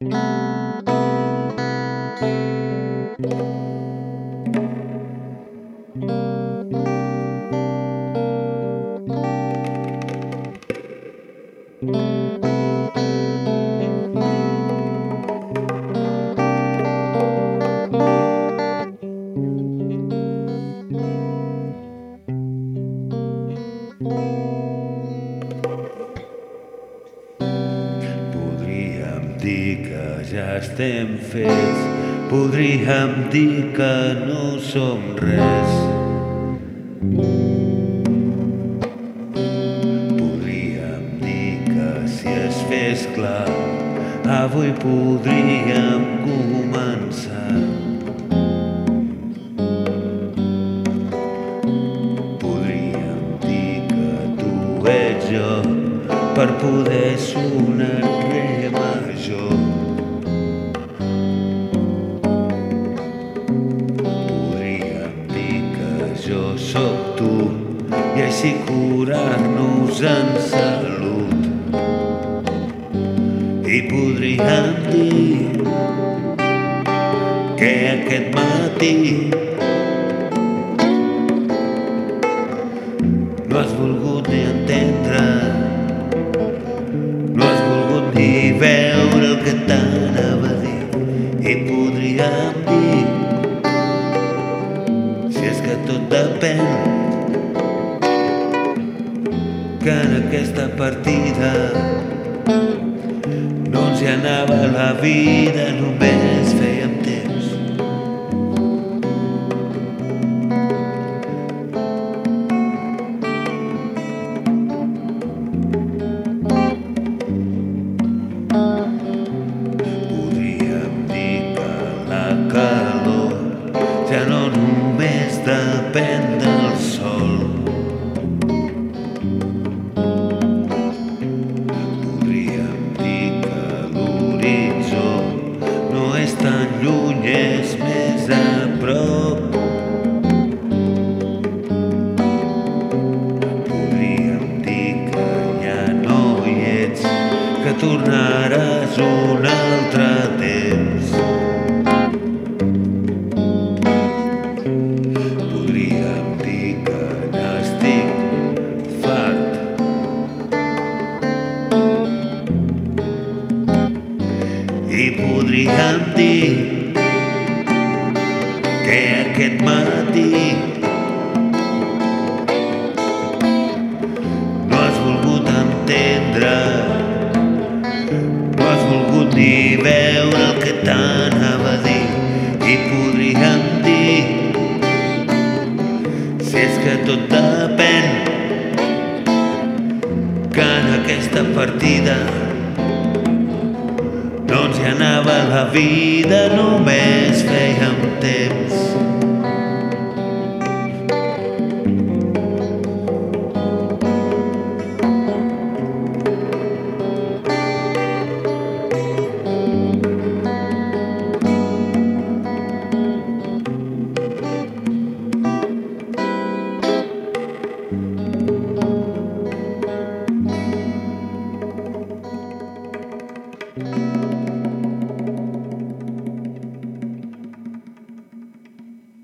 Podríem dir que ja estem fets, podríem dir que no som res. Podríem dir que si es fes clar, avui podríem començar. Podríem dir que tu ets jo per poder sonar re major. Podríem dir que jo sóc tu i així curar-nos en salut. I podríem dir que aquest matí no has volgut ni dir si és que tot depèn que en aquesta partida no ens hi anava la vida només fèiem tornaràs un altre temps. Podríem dir que n'estic fart. I podríem dir que aquest matí ni veure el que t'anava a dir. I podríem dir si és que tot depèn que en aquesta partida ens hi anava la vida només fèiem temps